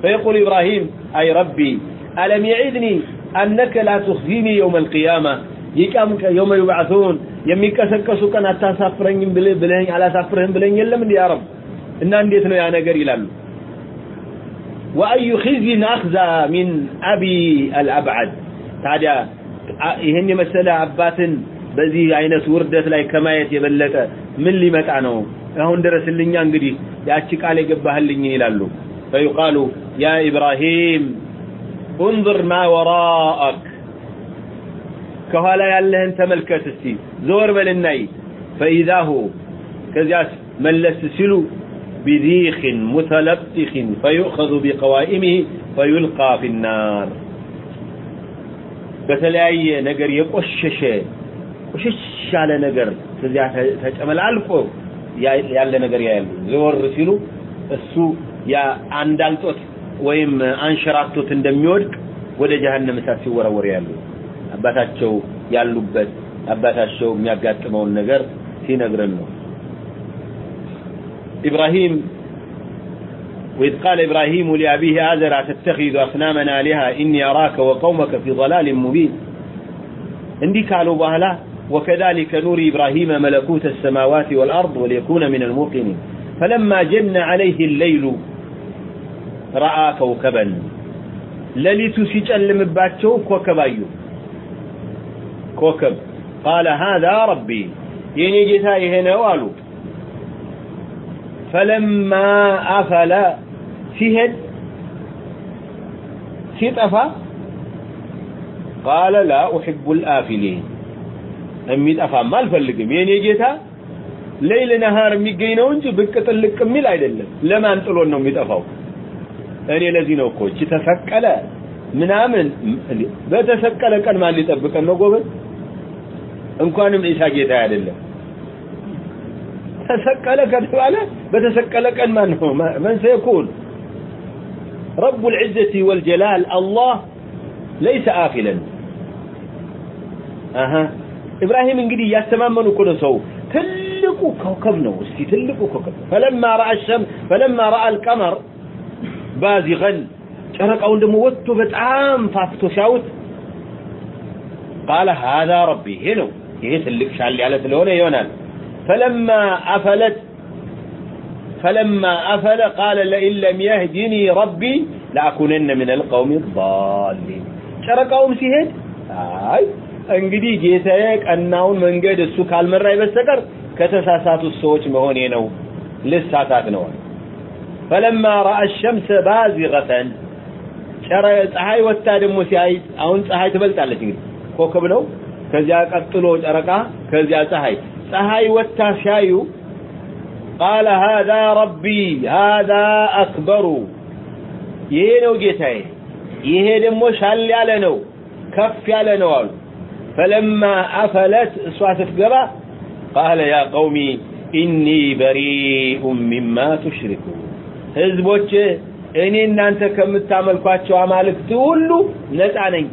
فيقول إبراهيم أي ربي ألم يعدني أنك لا تخزيني يوم القيامة يقام يوم يبعثون የሚቀሰቀሱ ቀን አታሳፍረኝም ብለኝ አላሳፍርህም ብለኝ የለም እንዴ ያ ረብ እና እንዴት ነው ያ ነገር ይላሉ ወአዩ ኺዝይን አኽዛ ሚን አቢ አልአብዓድ ታዲያ ይህን የመሰለ አባትን በዚህ አይነት ውርደት ላይ ከማየት የበለጠ ምን ሊመጣ ነው? አሁን ድረስልኛ እንግዲህ ያቺ ቃል የገባህልኝ ይላሉ። ፈዩቃሉ ያ ኢብራሂም እንظር ማ ወራአክ ከኋላ ያለህን ተመልከት እስቲ ዞር በልናይ ፈኢዛሁ ከዚያስ መለስ ሲሉ بذيخ متلطخ فيؤخذ بقوائمه فيلقى في النار በተለያየ ነገር የቆሸሸ ቆሸሽ ያለ ነገር ከዚያ ተጨመላልቆ ያለ ነገር ያያሉ ዞር ሲሉ እሱ ያ አንዳልጦት ወይም አንሸራቶት እንደሚወድቅ ወደ ጀሃነም እሳት ሲወረወር ያሉ አባታቸው ያሉበት አባታቸው የሚያጋጥመውን ነገር ሲነግረን ነው إبراهيم وإذ قال إبراهيم لأبيه آذر تتخذ أصنامنا آلهة إني أراك وقومك في ضلال مبين. عندي قالوا بهلا وكذلك نور إبراهيم ملكوت السماوات والأرض وليكون من الموقنين. فلما جن عليه الليل رأى كوكبا. لليت سيجلم باتشو كوكب أيو كوكب. قال هذا ربي. يني جيتا هنا والو ፈለማ አፈለ ሲሄድ ሲጠፋ ቃለ ላ ኡሕቡ ልአፊሊን የሚጠፋም አልፈልግም። የእኔ ጌታ ሌይል ነሃር የሚገኝ ነው እንጂ ብቅ ጥልቅ የሚል አይደለም። ለማን ጥሎን ነው የሚጠፋው? እኔ ለዚህ ነው እኮ እቺ ተሰቀለ ምናምን በተሰቀለ ቀን ማን ሊጠብቀን ነው ጎበዝ? እንኳንም ዒሳ ጌታ አይደለም። ተሰቀለ ከተባለ በተሰቀለ ቀን ማን ነው መን ሰይኩን رب العزة والجلال الله ليس آفلا أها إبراهيم እንግዲህ እያስተማመኑ እኮ ነው ሰው ትልቁ ኮከብ ነው እስቲ ትልቁ ኮከብ فلما رأى الشمس فلما رأى القمر بازغا ጨረቃውን ደግሞ ወጥቶ በጣም ፋፍቶ ሲያዩት قال هذا ربي ይሄ ነው ይሄ ትልቅ ሻል ያለ ስለሆነ ይሆናል فلما أفلت فلما أفل قال لئن لم يهدني ربي لأكونن من القوم الضالين ጨረቃውም ሲሄድ አይ እንግዲህ ጌታዬ ቀናውን መንገድ እሱ ካልመራኝ በስተቀር ከተሳሳቱት ሰዎች መሆኔ ነው ልሳሳት ነው فلما راى الشمس بازغه ፀሐይ ወጣ ደግሞ ሲያይ አሁን ፀሐይ ትበልጣለች እንግዲህ ኮከብ ነው ከዚያ ቀጥሎ ጨረቃ ከዚያ ፀሐይ። ፀሐይ ወታ ሲያዩ ቃለ ሃዛ ረቢ ሃዛ አክበሩ። ይሄ ነው ጌታዬ። ይሄ ደግሞ ሻል ያለ ነው ከፍ ያለ ነው አሉ። ፈለማ አፈለት እሷ ስትገባ قال يا قوم إني بريء مما تشركون ህዝቦች እኔ እናንተ ከምታመልኳቸው አማልክት ሁሉ ነፃ ነኝ።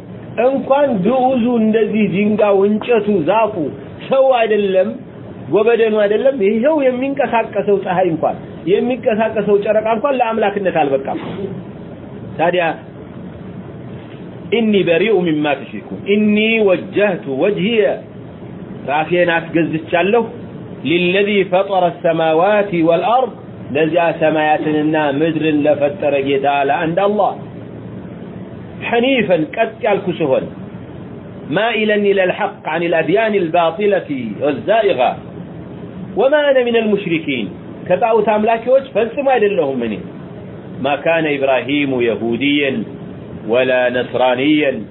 እንኳን ግዑዙ እንደዚህ ድንጋዩ እንጨቱ ዛፉ ሰው አይደለም ጎበደኑ አይደለም። ይሄው የሚንቀሳቀሰው ፀሐይ እንኳን የሚንቀሳቀሰው ጨረቃ እንኳን ለአምላክነት አልበቃም። ታዲያ إني بريء مما تشركون إني ወጀህቱ ወጅሂየ ራሴን አስገዝቻለሁ። ሊለዚ ፈጠረ ሰማዋት ወልአርድ ለዚያ ሰማያትንና ምድርን ለፈጠረ ጌታ ለአንድ አላህ حنيفا قد يالكسهن مائلا إلى الحق عن الأديان الباطلة والزائغة. وما أنا من المشركين. كتاوت أملاكيوش فلسما يدلهم مني. ما كان إبراهيم يهوديا ولا نصرانيا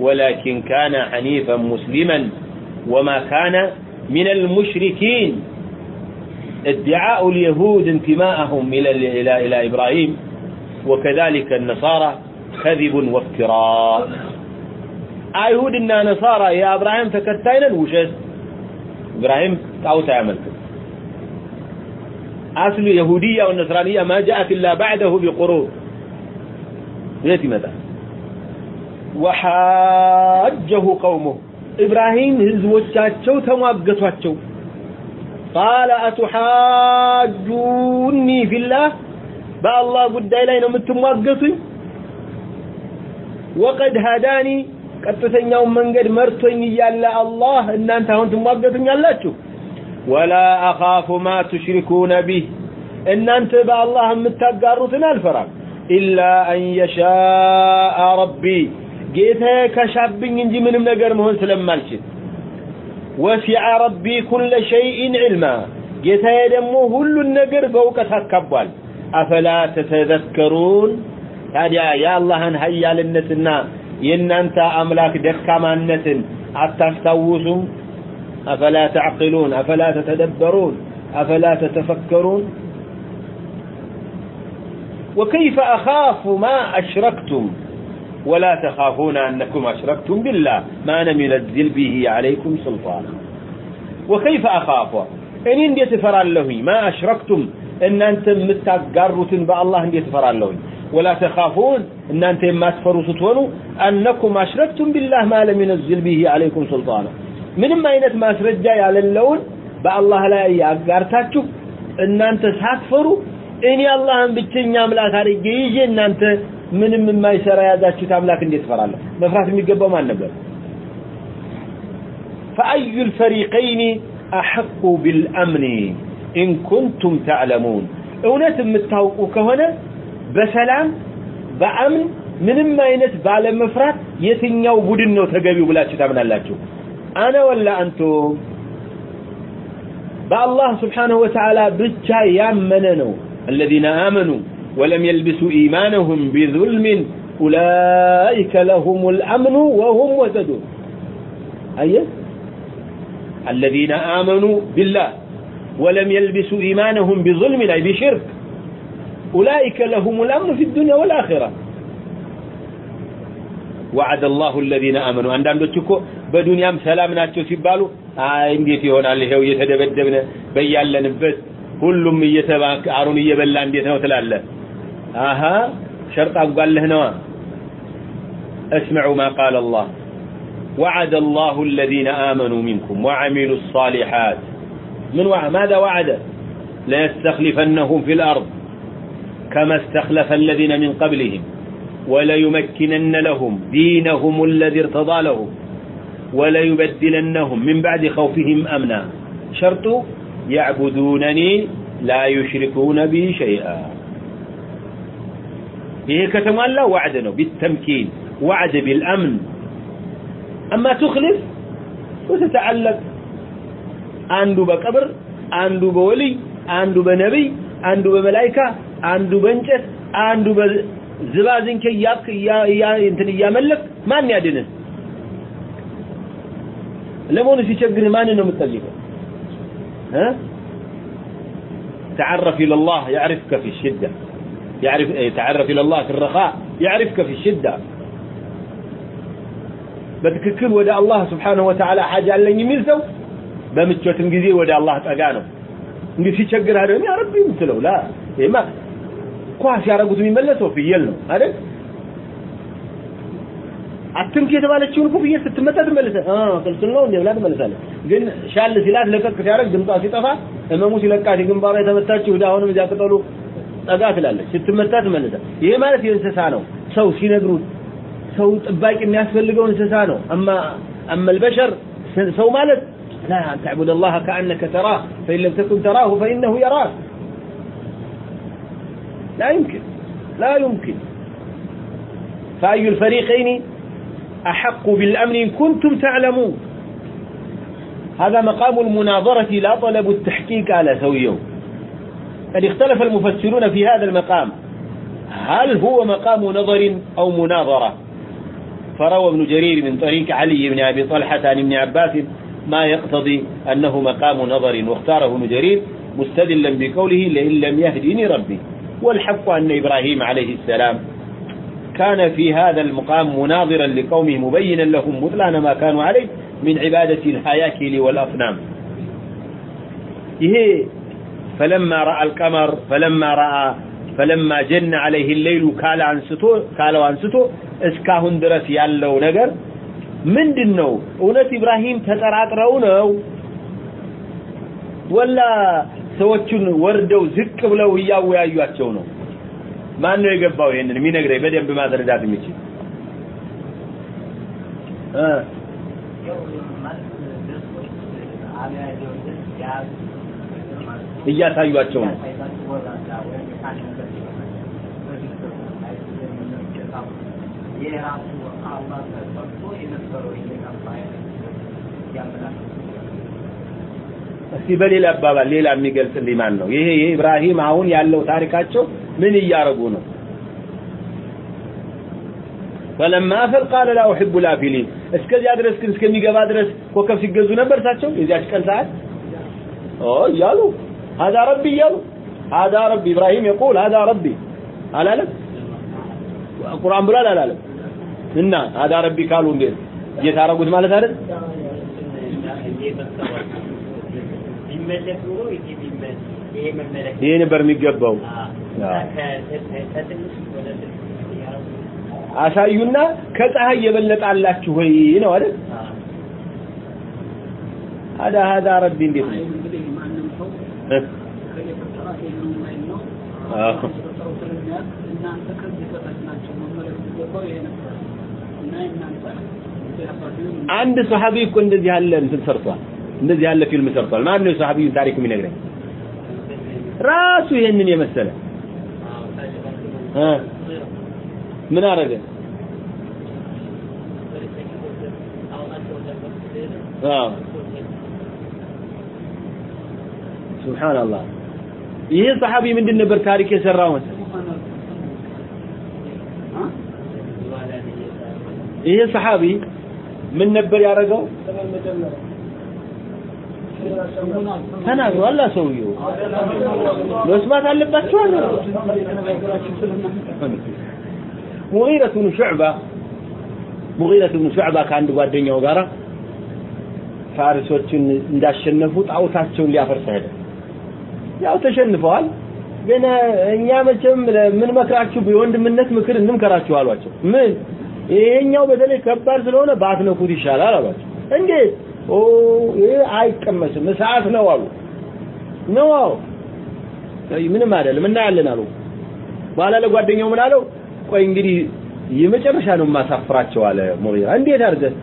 ولكن كان حنيفا مسلما. وما كان من المشركين. ادعاء اليهود انتماءهم إلى, إلى, إلى إبراهيم. وكذلك النصارى. كذب وافتراء አይሁድና ነሳራ የአብርሃም ተከታይ ነን ውሸት ኢብራሂም ጣዖት አያመልክም አስሉ የሁዲያ ወነስራንያ ما جاءت الا بعده بقرون የት ይመጣል وحاجه قومه ኢብራሂም ህዝቦቻቸው ተሟገቷቸው قال اتحاجوني في الله በአላህ ጉዳይ ላይ ነው የምትሟገቱኝ ወቀድ ሀዳኒ ቀጥተኛውን መንገድ መርቶኝ እያለ አላህ እናንተ አሁን ትሟገቱኛላችሁ። ወላ አኻፉ ማ ቱሽሪኩነ ቢህ እናንተ በአላህ የምታጋሩትን አልፈራም። ኢላ አን የሻአ ረቢ ጌታ ከሻብኝ እንጂ ምንም ነገር መሆን ስለማልችል። ወሲዐ ረቢ ኩለ ሸይኢን ዒልማ ጌታዬ ደግሞ ሁሉን ነገር በእውቀት አካቧል። አፈላ ተተዘከሩን? ታዲያ የአላህን ሀያልነትና የእናንተ አምላክ ደካማነትን አታስታውሱም አፈላ ተዕቅሉን አፈላ ተተደበሩን አፈላ ተተፈከሩን وكيف أخاف ما أشركتم ولا تخافون أنكم أشركتم بالله ما أنا منزل به عليكم سلطانا وكيف أخاف إن انديت فرالهي ما أشركتم إن أنتم متقروا بالله انديت فرالهي ولا تخافون ان انت ما تفروا ستونوا انكم اشركتم بالله ما لم ينزل به عليكم سلطانا ምንም አይነት ማስረጃ ያለለውን በአላህ ላይ ያጋርታችሁ እናንተ ሳትፈሩ እኔ አላህን ብቸኛ አምላክ አድርጌ ይዤ እናንተ ምንም የማይሰራ ያዛችሁት አምላክ እንዴት ትፈራለህ መፍራት የሚገባው ማን ነበር فأي الفريقين أحق بالأمن إن كنتم تعلمون እውነት የምታውቁ ከሆነ በሰላም በአምን ምንም አይነት ባለመፍራት የትኛው ቡድን ነው ተገቢው ብላችሁ ታምናላችሁ አነ ወላ አንቱም በአላህ ስብሓንሁ ወተዓላ ብቻ ያመነ ነው الذين آمنوا ولم يلبسوا إيمانهم بظلم أولئك لهم الأمن وهم مهتدون أيه الذين آمنوا بالله ولم يلبسوا إيمانهم بظلم أي بشرك أولئك لهم الأمن في الدنيا والآخرة وعد الله الذين آمنوا አንዳንዶች እኮ በዱንያም ሰላም ናቸው ሲባሉ አይ እንዴት ይሆናል ይሄው እየተደበደብነ በያለንበት ሁሉም እየተባክ አሩን እየበላ እንዴት ነው ትላለህ አሃ ሸርጥ አጓለህ ነዋ اسمعوا ما قال الله وعد الله الذين آمنوا منكم وعملوا الصالحات من وعد ماذا وعد ليستخلفنهم في الأرض كما استخلف الذين من قبلهم وليمكنن لهم دينهم الذي ارتضى لهم وليبدلنهم من بعد خوفهم أمنا. شرط يعبدونني لا يشركون بي شيئا. هي كتمالة وعدنا بالتمكين وعد بالأمن. أما تخلف وتتعلق. عنده بقبر عنده بولي عنده بنبي عنده بملائكة عنده بنجت عنده ዝባዝንከ እያልክ እንትን እያመለክ ማን ያድንህ ለመሆኑ ሲቸግርህ ማንን ነው የምትጠይቀው تعرف إلى الله يعرفك في الشدة يعرف تعرف إلى الله في الرخاء يعرفك في الشدة በትክክል ወደ አላህ ስብሓንሁ ወተዓላ ሐጅ አለኝ የሚል ሰው በምቾትም ጊዜ ወደ አላህ ጠጋ ነው እንግዲህ ሲቸግር አይደል ያ ረቢ የምትለው ላ ይሄማ ኳስ ያረጉት የሚመለሰው ፍየል ነው አይደል አትምክ የተባለችውን እኮ ፍየል ስትመታ ትመለሰ አ ክልክል ነው እንዴ ብላ ትመለሳለች ግን ሻል ሲላት ለቀቅ ሲያደርግ ድምጧ ሲጠፋ ህመሙ ሲለቃት ግንባሯ የተመታችው ወደ አሁንም እዚያ ቅጠሉ ጠጋ ትላለች ስትመታ ትመለሳ ይሄ ማለት የእንስሳ ነው ሰው ሲነግሩት ሰው ጥባቂ የሚያስፈልገው እንስሳ ነው አማ አማ البشر ሰው ማለት لا أن تعبد الله كأنك تراه فإن لم تكن تراه فإنه يراك لا يمكن لا يمكن. فأي الفريقين أحق بالأمن إن كنتم تعلمون. هذا مقام المناظرة لا طلب التحقيق على سويه قد اختلف المفسرون في هذا المقام. هل هو مقام نظر أو مناظرة؟ فروى ابن جرير من طريق علي بن أبي طلحة عن ابن عباس ما يقتضي أنه مقام نظر واختاره ابن جرير مستدلا بقوله لئن لم يهدني ربي. والحق أن إبراهيم عليه السلام كان في هذا المقام مناظرا لقومه مبينا لهم بطلان ما كانوا عليه من عبادة الهياكل والأصنام إيه فلما رأى القمر فلما رأى فلما جن عليه الليل قال አንስቶ ካለው አንስቶ እስካሁን ድረስ ያለው ነገር ምንድነው እውነት ኢብራሂም ተጠራጥረው ነው ወላ ሰዎቹን ወርደው ዝቅ ብለው እያወያዩአቸው ነው። ማን ነው የገባው ይሄንን የሚነግረኝ? በደንብ ማስረዳት የሚችል እያሳዩአቸው ነው። የራሱ አላህ ተፈቅዶ የነበረው የከፋ እስቲ በሌላ አባባል ሌላ የሚገልጽልኝ ማን ነው? ይሄ የኢብራሂም አሁን ያለው ታሪካቸው ምን እያረጉ ነው? አፈል ቃለ ላ ኡሒቡ ላፊሊን። እስከዚያ ድረስ ግን እስከሚገባ ድረስ ኮከብ ሲገዙ ነበር እሳቸው? የዚያች ቀን ሰዓት? እያሉ ሀዛ ረቢ እያሉ ሀዛ ረቢ ኢብራሂም የቁል ሀዛ ረቢ አላለም? ቁርአን ብሏል አላለም? እና ሀዛ ረቢ ካሉ እንዴት? እየታረጉት ማለት አይደል ቢመለክ ኑሮ ይሄ መመለክ ይሄ ነበር የሚገባው። አሳዩና ከፀሐይ የበለጣላችሁ ወይ ነው አይደል? አዳ ሀዳ ረቢ እንዴት ነው? አንድ ሰሃቢ እኮ እንደዚህ ያለ እንትን ሰርቷል እንደዚህ ያለ ፊልም ሰርቷል ማን ነው የሰሃቢውን ታሪክ የሚነግረኝ ራሱ ይሄንን የመሰለ እ ምን አረገ አዎ ሱብሃንአላህ ይሄ ሰሃቢ ምንድን ነበር ታሪክ የሰራው መሰለህ ይሄ ሰሃቢ ምን ነበር ያደረገው ተናግሯል። ሰውየው መስማት አለባችሁ አለ ሙጊረት ብኑ ሹዕባ ሙጊረት ብኑ ሹዕባ ከአንድ ጓደኛው ጋራ ፋርሶችን እንዳሸነፉ ጣዖታቸውን ሊያፈርስ ሄደ። ያው ተሸንፈዋል። ግን እኛ መቼም ምን መክራችሁ የወንድምነት ምክር እንምከራችሁ አሏቸው። ምን ይሄኛው በተለይ ከባድ ስለሆነ ባትነኩት ይሻላል አሏቸው። እንዴት ኦ ይሄ አይቀመስም እሳት ነው አሉ። ነው አዎ ምንም አይደለም እናያለን አሉ። በኋላ ለጓደኛው ምን አለው? ቆይ እንግዲህ የመጨረሻ ነው የማሳፍራቸው አለ ሙጊራ። እንዴት አድርገህ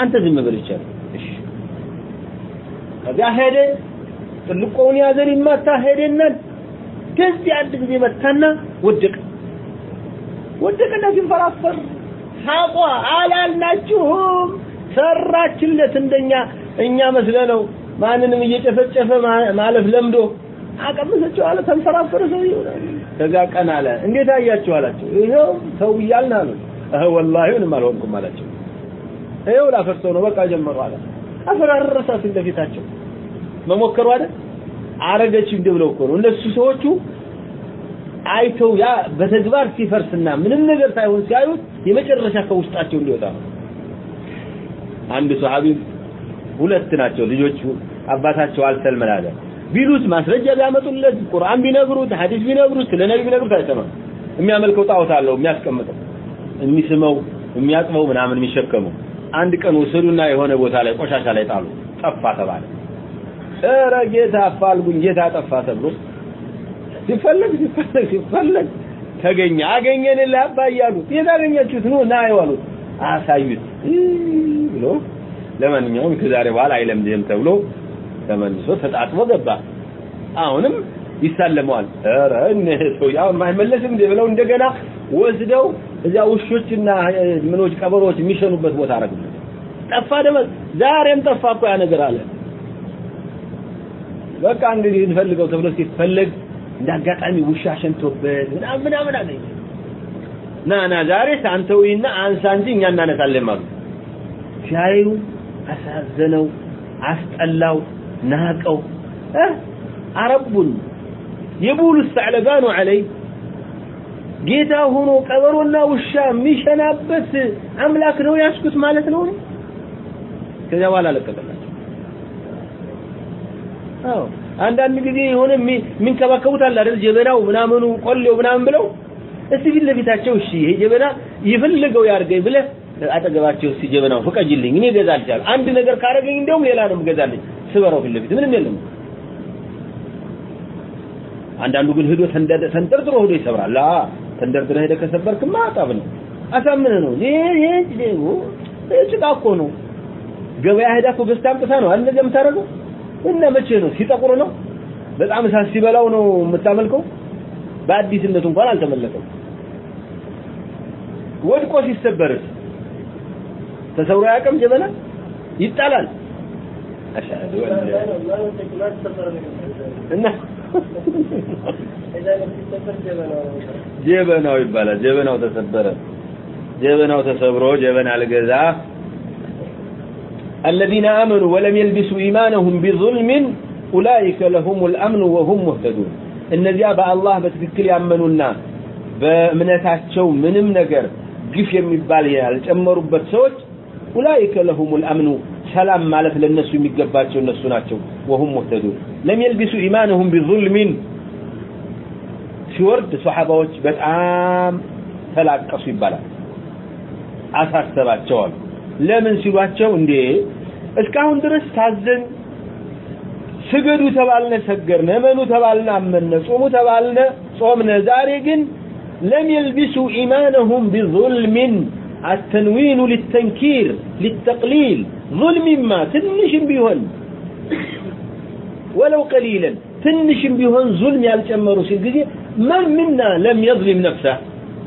አንተ ዝም ብል ይቻላል። እሺ ከዚያ ሄደ ጥልቆውን ያዘን ይማታ ሄደና ከዚህ አንድ ጊዜ መታና ወደቀ ወደቀና ሲንፈራፈር ሳቋ አላልናችሁም ሰራችለት እንደኛ እኛ መስለ ነው ማንንም እየጨፈጨፈ ማለፍ ለምዶ። አቀመሰችው አለ ተንፈራፈረ ሰው ከዛ ቀን አለ። እንዴት አያችሁ አላቸው። ይሄው ሰው እያልን አሉ። እህ ወላሂ ምንም አልሆንኩም አላቸው። ይሄው ላፈርሰው ነው። በቃ ጀመሩ አለ። አፈራረሳ ፊት ለፊታቸው። መሞከሩ አይደል? አረገች እንደ እኮ ነው። እነሱ ሰዎቹ አይተው ያ በተግባር ሲፈርስና ምንም ነገር ሳይሆን ሲያዩት የመጨረሻ ከውስጣቸው እንዲወጣ ነው አንድ ሰሃቢ ሁለት ናቸው ልጆቹ አባታቸው አልሰልመን አለ ቢሉት ማስረጃ ቢያመጡለት ቁርአን ቢነግሩት ሐዲስ ቢነግሩት ስለ ነብይ ቢነግሩት አይሰማም። የሚያመልከው ጣዖት አለው የሚያስቀምጠው የሚስመው የሚያጥበው ምናምን የሚሸከመው አንድ ቀን ወሰዱና የሆነ ቦታ ላይ ቆሻሻ ላይ ጣሉ። ጠፋ ተባለ። ኧረ ጌታ አፋልጉኝ ጌታ ጠፋ ተብሎ ሲፈለግ ሲፈለግ ሲፈለግ ተገኘ። አገኘንልህ አባ እያሉት የት አገኛችሁት? ነው ና ይዋሉት አሳዩት። ብሎ ለማንኛውም ከዛሬ በኋላ አይለምድህም ተብሎ ተመልሶ ተጣጥቦ ገባ። አሁንም ይሳለመዋል። ኧረ እነህ ሰው ያው የማይመለስም ብለው እንደገና ወስደው እዚያ ውሾችና ምኖች ቀበሮች የሚሸኑበት ቦታ አረጉት ጠፋ ደመ ዛሬም ጠፋ እኮ ያ ነገር አለ። በቃ እንግዲህ እንፈልገው ተብሎ ሲፈለግ እንዳጋጣሚ ውሻ ሸንቶበት ምናምን ምናምን አገኘ ና ና ዛሬ ሳንተውይና አንሳ እንጂ እኛ እናነሳለን ማለት ሲያዩ አሳዘነው አስጠላው ናቀው። አረቡን የቡሉ ሰዕለባኑ ዐለይ ጌታ ሆኖ ቀበሮና ውሻ የሚሸናበት አምላክ ነው ያስኩት ማለት ነው ከዚያ በኋላ ለቀቀላቸው አዎ። አንዳንድ ጊዜ የሆነ የሚንከባከቡት አለ አይደል? ጀበናው ምናምኑ ቆሌው ምናምን ብለው እስቲ ፊት ለፊታቸው እሺ ይሄ ጀበና የፈለገው ያርገኝ ብለህ አጠገባቸው እስቲ ጀበናው ፍቀጅልኝ እኔ እገዛልሻለሁ አንድ ነገር ካረገኝ እንደውም ሌላ ነው እገዛልኝ ስበረው ፊት ለፊት ምንም የለም። አንዳንዱ ግን ሄዶ ተንጠርጥሮ ሄዶ ይሰብራል። ላ ተንደርድረህ ሄደህ ከሰበርክማ አጣብ ነው። አሳምነህ ነው። ይሄ ይሄ ጭቃ እኮ ነው። ገበያ ሄዳ እኮ ገዝታ አምጥታ ነው። አይደል? የምታደርገው እና መቼ ነው? ሲጠቁር ነው? በጣም እሳት ሲበላው ነው የምታመልከው? በአዲስነቱ እንኳን አልተመለከም ወድቆ ሲሰበርስ ተሰብሮ ያቀም ጀበና ይጣላል አሻዱ እና ጀበናው ይባላል ጀበናው ተሰበረ ጀበናው ተሰብሮ ጀበና ልገዛ الذين آمنوا ولم يلبسوا إيمانهم بظلم أولئك لهم الأمن وهم مهتدون እነዚያ በአላህ በትክክል ያመኑና በእምነታቸው ምንም ነገር ግፍ የሚባል ያልጨመሩበት ሰዎች ኡላኢከ ለሁም ልአምኑ ሰላም ማለት ለነሱ የሚገባቸው እነሱ ናቸው። ወሁም ሙህተዱን ለም የልቢሱ ኢማንሁም ቢظልሚን ሲወርድ ሰሓባዎች በጣም ተላቀሱ ይባላል። አሳሰባቸዋል። ለምን ሲሏቸው እንዴ? እስካሁን ድረስ ታዘን ስገዱ ተባልነ ሰገርነ እመኑ ተባልነ አመነ ጾሙ ተባልነ ጾምነ ዛሬ ግን لم يلبسوا إيمانهم بظلم. التنوين للتنكير للتقليل. ظلم ما؟ تنشم بهن ولو قليلا. تنشم بهن ظلم يالجمروا سيدي من منا لم يظلم نفسه؟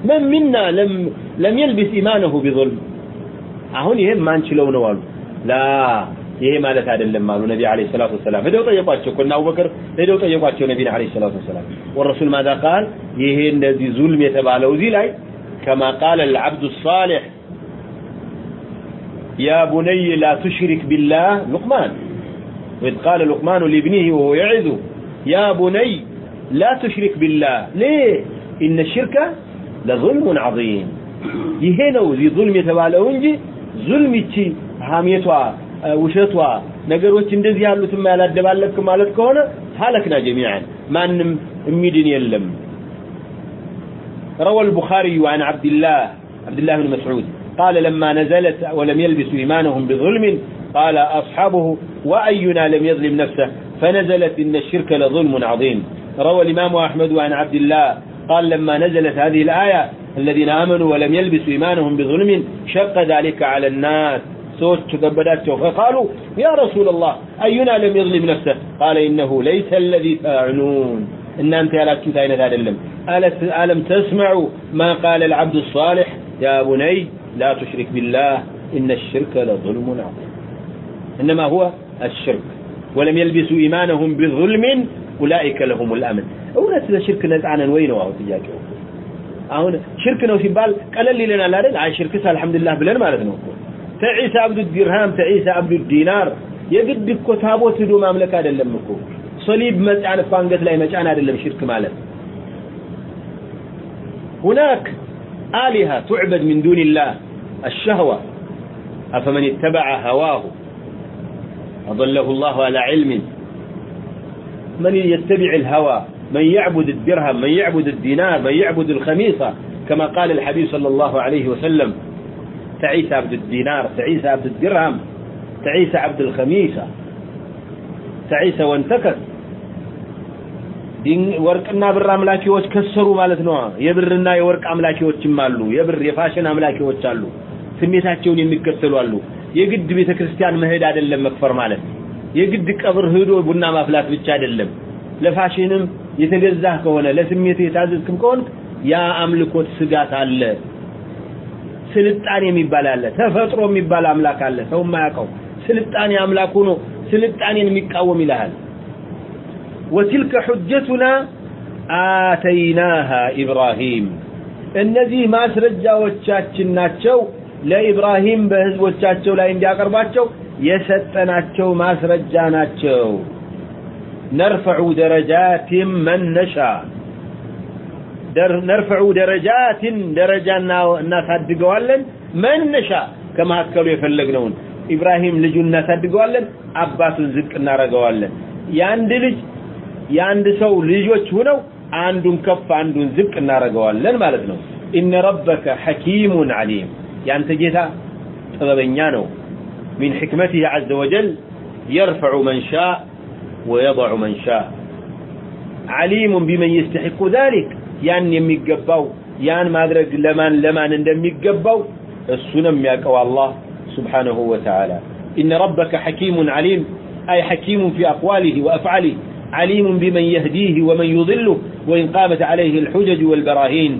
من منا لم لم يلبس إيمانه بظلم؟ አሁን ይሄም ማንችለው ነው አሉ لا. ይሄ ማለት አይደለም አሉ ነቢ አለይሂ ሰላቱ ወሰላም ሄደው ጠየቋቸው እኮ እና አቡበክር ሄደው ጠየቋቸው ነቢ አለይሂ ሰላቱ ወሰላም ወረሱል ማዛ ቃል ይሄ እንደዚህ ዙልም የተባለው እዚህ ላይ كما قال العبد الصالح يا بني لا تشرك بالله لقمان وإذ قال لقمان لابنه وهو يعظه يا بني لا تشرك بالله ليه إن الشرك لظلم عظيم ይሄ ነው እዚህ ዙልም የተባለው እንጂ ዙልም ይቺ ሀሜቷ ውሸቷ ነገሮች እንደዚህ ያሉትም ያላደባለክ ማለት ከሆነ ሀለክና ጀሚዓን ማንም የሚድን የለም روى البخاري عن عبد الله عبد الله بن مسعود قال لما نزلت ولم يلبسوا إيمانهم بظلم قال أصحابه وأينا لم يظلم نفسه فنزلت إن الشرك لظلم عظيم روى الإمام أحمد عن عبد الله قال لما نزلت هذه الآية الذين آمنوا ولم يلبسوا إيمانهم بظلم شق ذلك على الناس سوت كذبدات فقالوا يا رسول الله أينا لم يظلم نفسه؟ قال إنه ليس الذي فاعلون إن أنت على كتائنا ذا للم. ألم تسمعوا ما قال العبد الصالح؟ يا بني لا تشرك بالله إن الشرك لظلم عظيم. إنما هو الشرك. ولم يلبسوا إيمانهم بظلم أولئك لهم الأمن. أولا سيدا شرك نزعنا وينوا وطياك أولا شركنا وشبال قلل لنا لا رأي شركسها الحمد لله بلن ما رأينا ተዒሳ አብዱ ዲርሃም ተዒሳ አብዱ ዲናር የግድ እኮ ታቦት ሂዶ ማምለክ አይደለም እኮ ሰሊብ መጫን እኮ አንገት ላይ መጫን አይደለም ሽርክ ማለት هناك آلهة تعبد من دون الله الشهوة أفمن اتبع هواه أضله الله على علم من يتبع الهوى من يعبد الدرهم من يعبد الدينار من يعبد الخميصة كما قال الحبيب صلى الله عليه وسلم تعيس عبد الدينار تعيس عبد الدرهم تعيس عبد الخميسة تعيس وانتكس ወርቅና ብር አምላኪዎች ከሰሩ ማለት ነው የብርና የወርቅ አምላኪዎችም አሉ የብር የፋሽን አምላኪዎች አሉ ስሜታቸውን የሚከተሉ አሉ የግድ ቤተክርስቲያን መሄድ አይደለም መክፈር ማለት የግድ ቀብር ሄዶ ቡና ማፍላት ብቻ አይደለም ለፋሽንም የተገዛህ ከሆነ ለስሜት የታዘዝክም ከሆንክ ያ አምልኮት ስጋት አለ ስልጣን የሚባል አለ ተፈጥሮ የሚባል አምላክ አለ። ሰው ማያውቀው ስልጣኔ አምላክ ሆኖ ስልጣኔን የሚቃወም ይላል ወትልከ ሑጀቱና አተይናሃ ኢብራሂም። እነዚህ ማስረጃዎቻችን ናቸው ለኢብራሂም በህዝቦቻቸው ላይ እንዲያቀርባቸው የሰጠናቸው ማስረጃ ናቸው። ነርፈዑ ደረጃት መን ነሻ نرفع درجات درجانا እናሳድገዋለን من نشاء ከመካከሉ የፈለግነውን ኢብራሂም ልጁን እናሳድገዋለን አባቱን ዝቅ እናረገዋለን የአንድ ልጅ የአንድ ሰው ልጆች ሆነው አንዱን ከፍ አንዱን ዝቅ እናረገዋለን ማለት ነው ኢነ ረበከ ሐኪሙን ዓሊም ያንተ ጌታ ጥበበኛ ነው من حكمته عز وجل يرفع من شاء ويضع من شاء عليم بمن يستحق ذلك ያን የሚገባው ያን ማድረግ ለማን ለማን እንደሚገባው እሱንም ያውቀው አላህ سبحانه وتعالى إن ربك حكيم عليم أي حكيم في أقواله وأفعاله عليم بمن يهديه ومن يضله وإن قامت عليه الحجج والبراهين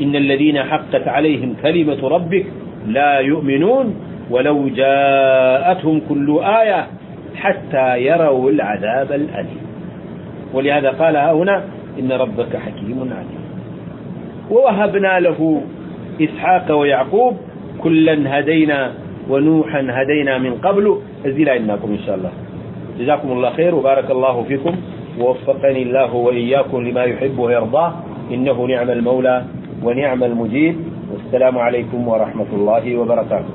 إن الذين حقت عليهم كلمة ربك لا يؤمنون ولو جاءتهم كل آية حتى يروا العذاب الأليم ولهذا قال هنا إن ربك حكيم عليم. ووهبنا له إسحاق ويعقوب كلا هدينا ونوحا هدينا من قبل. أزيل إنكم إن شاء الله. جزاكم الله خير وبارك الله فيكم. ووفقني الله وإياكم لما يحب ويرضاه. إنه نعم المولى ونعم المجيب والسلام عليكم ورحمة الله وبركاته.